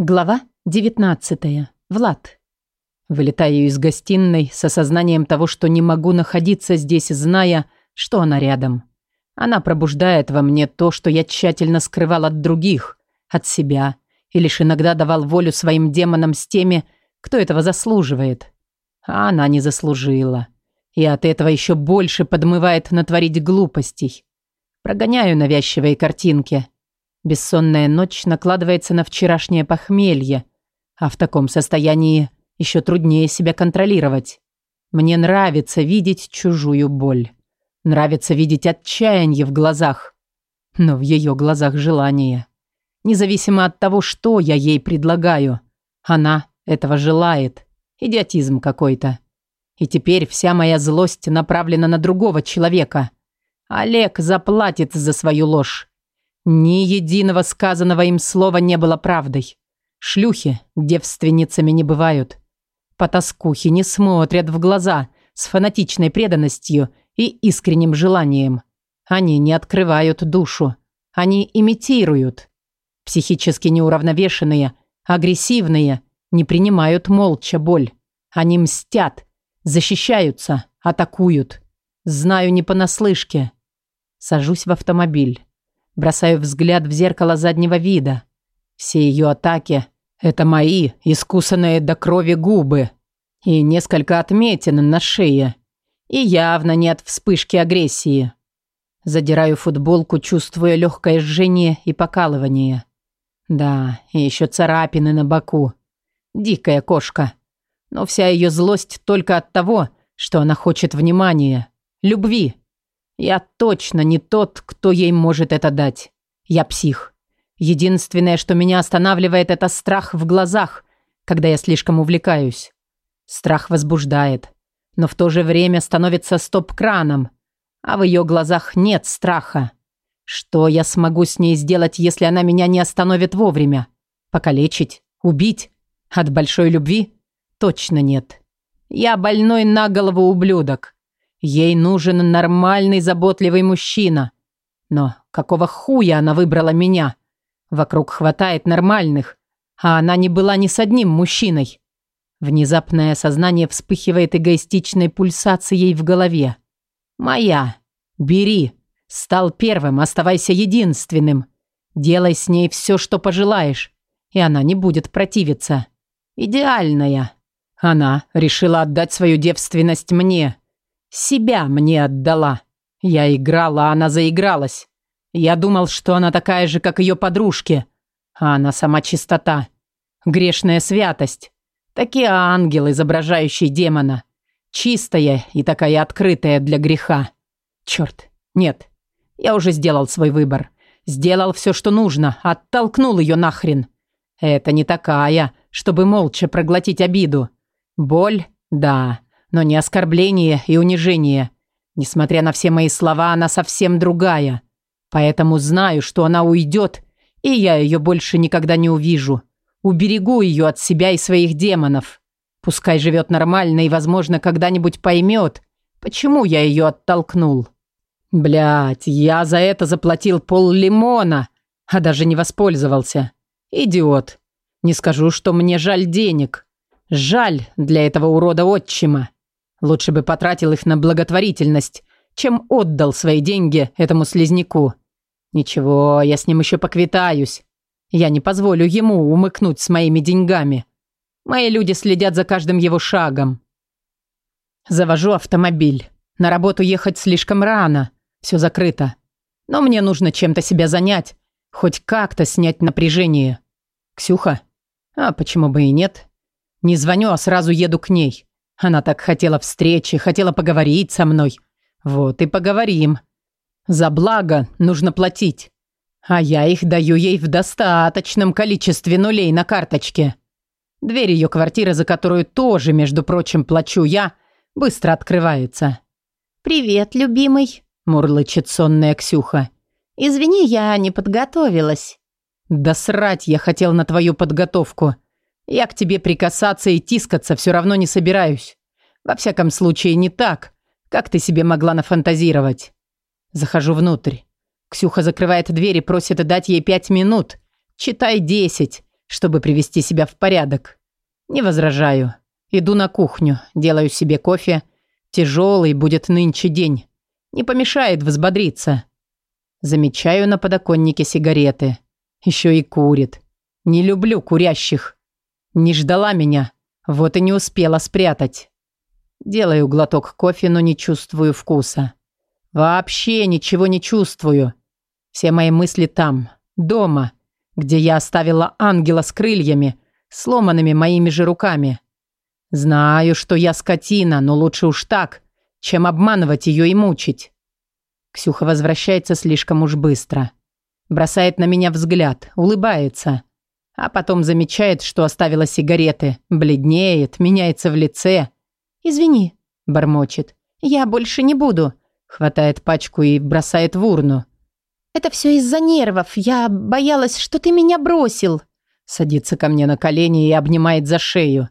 Глава 19. Влад. Вылетаю из гостиной с осознанием того, что не могу находиться здесь, зная, что она рядом. Она пробуждает во мне то, что я тщательно скрывал от других, от себя, и лишь иногда давал волю своим демонам с теми, кто этого заслуживает. А она не заслужила. И от этого еще больше подмывает натворить глупостей. Прогоняю навязчивые картинки – Бессонная ночь накладывается на вчерашнее похмелье, а в таком состоянии еще труднее себя контролировать. Мне нравится видеть чужую боль. Нравится видеть отчаяние в глазах, но в ее глазах желание. Независимо от того, что я ей предлагаю, она этого желает. Идиотизм какой-то. И теперь вся моя злость направлена на другого человека. Олег заплатит за свою ложь. Ни единого сказанного им слова не было правдой. Шлюхи девственницами не бывают. Потаскухи не смотрят в глаза с фанатичной преданностью и искренним желанием. Они не открывают душу. Они имитируют. Психически неуравновешенные, агрессивные, не принимают молча боль. Они мстят, защищаются, атакуют. Знаю не понаслышке. Сажусь в автомобиль. Бросаю взгляд в зеркало заднего вида. Все ее атаки – это мои, искусанные до крови губы. И несколько отметин на шее. И явно нет вспышки агрессии. Задираю футболку, чувствуя легкое жжение и покалывание. Да, и еще царапины на боку. Дикая кошка. Но вся ее злость только от того, что она хочет внимания, любви. Я точно не тот, кто ей может это дать. Я псих. Единственное, что меня останавливает, это страх в глазах, когда я слишком увлекаюсь. Страх возбуждает, но в то же время становится стоп-краном, а в ее глазах нет страха. Что я смогу с ней сделать, если она меня не остановит вовремя? Покалечить? Убить? От большой любви? Точно нет. Я больной на голову ублюдок. Ей нужен нормальный, заботливый мужчина. Но какого хуя она выбрала меня? Вокруг хватает нормальных, а она не была ни с одним мужчиной. Внезапное сознание вспыхивает эгоистичной пульсацией в голове. «Моя! Бери! Стал первым, оставайся единственным! Делай с ней все, что пожелаешь, и она не будет противиться. Идеальная!» Она решила отдать свою девственность мне – себя мне отдала. Я играла, а она заигралась. Я думал, что она такая же, как ее подружки. А она сама чистота. Грешная святость. Такие ангелы, изображающие демона. Чистая и такая открытая для греха. Черт, нет. Я уже сделал свой выбор. Сделал все, что нужно. Оттолкнул ее нахрен. Это не такая, чтобы молча проглотить обиду. Боль – да но не оскорбление и унижение. Несмотря на все мои слова, она совсем другая. Поэтому знаю, что она уйдет, и я ее больше никогда не увижу. Уберегу ее от себя и своих демонов. Пускай живет нормально и, возможно, когда-нибудь поймет, почему я ее оттолкнул. Блять, я за это заплатил пол лимона, а даже не воспользовался. Идиот. Не скажу, что мне жаль денег. Жаль для этого урода отчима. Лучше бы потратил их на благотворительность, чем отдал свои деньги этому слизняку. Ничего, я с ним еще поквитаюсь. Я не позволю ему умыкнуть с моими деньгами. Мои люди следят за каждым его шагом. Завожу автомобиль. На работу ехать слишком рано. Все закрыто. Но мне нужно чем-то себя занять. Хоть как-то снять напряжение. Ксюха? А почему бы и нет? Не звоню, а сразу еду к ней. Она так хотела встречи, хотела поговорить со мной. Вот и поговорим. За благо нужно платить. А я их даю ей в достаточном количестве нулей на карточке. Дверь ее квартиры, за которую тоже, между прочим, плачу я, быстро открывается. «Привет, любимый», – мурлычет сонная Ксюха. «Извини, я не подготовилась». «Да срать я хотел на твою подготовку», – я к тебе прикасаться и тискаться все равно не собираюсь. Во всяком случае, не так, как ты себе могла нафантазировать. Захожу внутрь. Ксюха закрывает дверь и просит дать ей пять минут. Читай десять, чтобы привести себя в порядок. Не возражаю. Иду на кухню, делаю себе кофе. Тяжелый будет нынче день. Не помешает взбодриться. Замечаю на подоконнике сигареты. Еще и курит. Не люблю курящих. Не ждала меня, вот и не успела спрятать. Делаю глоток кофе, но не чувствую вкуса. Вообще ничего не чувствую. Все мои мысли там, дома, где я оставила ангела с крыльями, сломанными моими же руками. Знаю, что я скотина, но лучше уж так, чем обманывать ее и мучить. Ксюха возвращается слишком уж быстро. Бросает на меня взгляд, улыбается а потом замечает, что оставила сигареты, бледнеет, меняется в лице. «Извини», – бормочет. «Я больше не буду», – хватает пачку и бросает в урну. «Это все из-за нервов. Я боялась, что ты меня бросил», – садится ко мне на колени и обнимает за шею.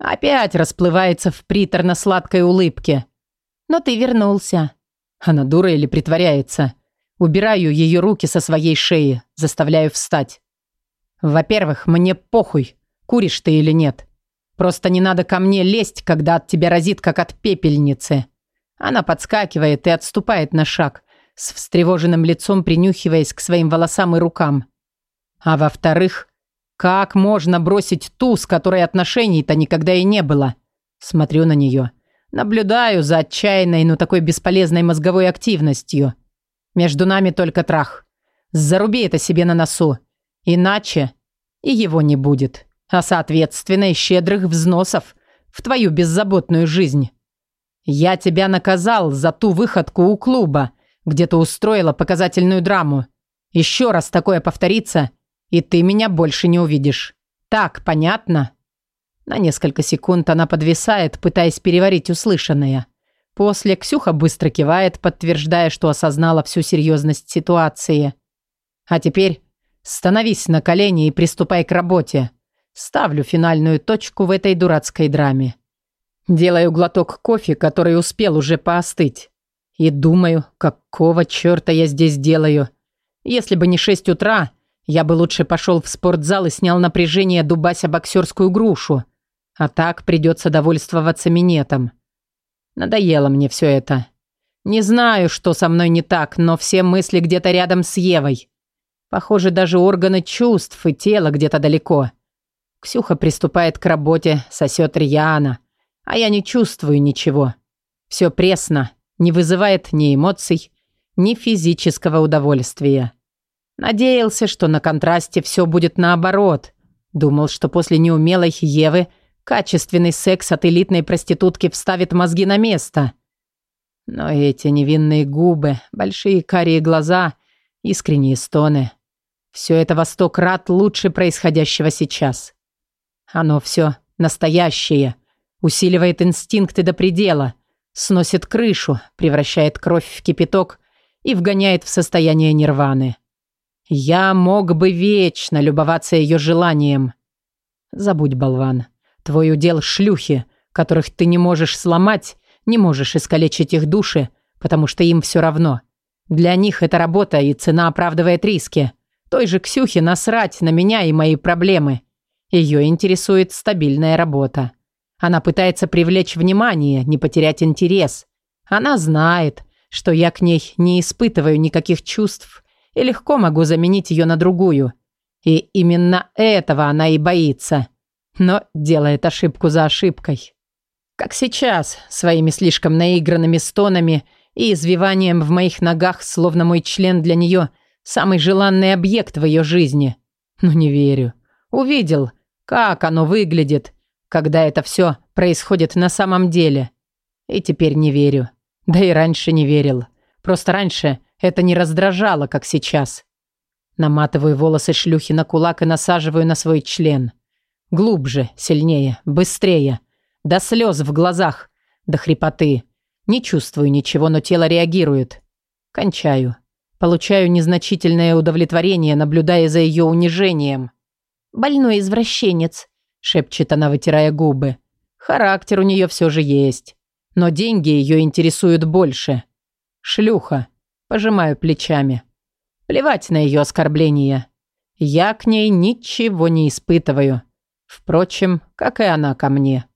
Опять расплывается в приторно-сладкой улыбке. «Но ты вернулся». Она дура или притворяется? Убираю ее руки со своей шеи, заставляю встать. Во-первых, мне похуй, куришь ты или нет. Просто не надо ко мне лезть, когда от тебя разит, как от пепельницы. Она подскакивает и отступает на шаг, с встревоженным лицом принюхиваясь к своим волосам и рукам. А во-вторых, как можно бросить ту, с которой отношений-то никогда и не было? Смотрю на нее. Наблюдаю за отчаянной, но такой бесполезной мозговой активностью. Между нами только трах. Заруби это себе на носу. Иначе и его не будет, а соответственно и щедрых взносов в твою беззаботную жизнь. Я тебя наказал за ту выходку у клуба, где ты устроила показательную драму. Еще раз такое повторится, и ты меня больше не увидишь. Так, понятно?» На несколько секунд она подвисает, пытаясь переварить услышанное. После Ксюха быстро кивает, подтверждая, что осознала всю серьезность ситуации. «А теперь Становись на колени и приступай к работе. Ставлю финальную точку в этой дурацкой драме. Делаю глоток кофе, который успел уже поостыть. И думаю, какого черта я здесь делаю? Если бы не шесть утра, я бы лучше пошел в спортзал и снял напряжение, дубася боксерскую грушу. А так придется довольствоваться минетом. Надоело мне все это. Не знаю, что со мной не так, но все мысли где-то рядом с Евой. Похоже, даже органы чувств и тело где-то далеко. Ксюха приступает к работе, сосет Рьяна. А я не чувствую ничего. Все пресно, не вызывает ни эмоций, ни физического удовольствия. Надеялся, что на контрасте все будет наоборот. Думал, что после неумелой Евы качественный секс от элитной проститутки вставит мозги на место. Но эти невинные губы, большие карие глаза, искренние стоны – все это во сто крат лучше происходящего сейчас. Оно все настоящее, усиливает инстинкты до предела, сносит крышу, превращает кровь в кипяток и вгоняет в состояние нирваны. Я мог бы вечно любоваться ее желанием. Забудь, болван, твой удел шлюхи, которых ты не можешь сломать, не можешь искалечить их души, потому что им все равно. Для них это работа, и цена оправдывает риски. Той же Ксюхе насрать на меня и мои проблемы. Ее интересует стабильная работа. Она пытается привлечь внимание, не потерять интерес. Она знает, что я к ней не испытываю никаких чувств и легко могу заменить ее на другую. И именно этого она и боится. Но делает ошибку за ошибкой. Как сейчас, своими слишком наигранными стонами и извиванием в моих ногах, словно мой член для нее Самый желанный объект в ее жизни. Но не верю. Увидел, как оно выглядит, когда это все происходит на самом деле. И теперь не верю. Да и раньше не верил. Просто раньше это не раздражало, как сейчас. Наматываю волосы шлюхи на кулак и насаживаю на свой член. Глубже, сильнее, быстрее. До слез в глазах, до хрипоты. Не чувствую ничего, но тело реагирует. Кончаю. Получаю незначительное удовлетворение, наблюдая за ее унижением. «Больной извращенец», – шепчет она, вытирая губы. «Характер у нее все же есть. Но деньги ее интересуют больше. Шлюха». Пожимаю плечами. Плевать на ее оскорбления. Я к ней ничего не испытываю. Впрочем, как и она ко мне.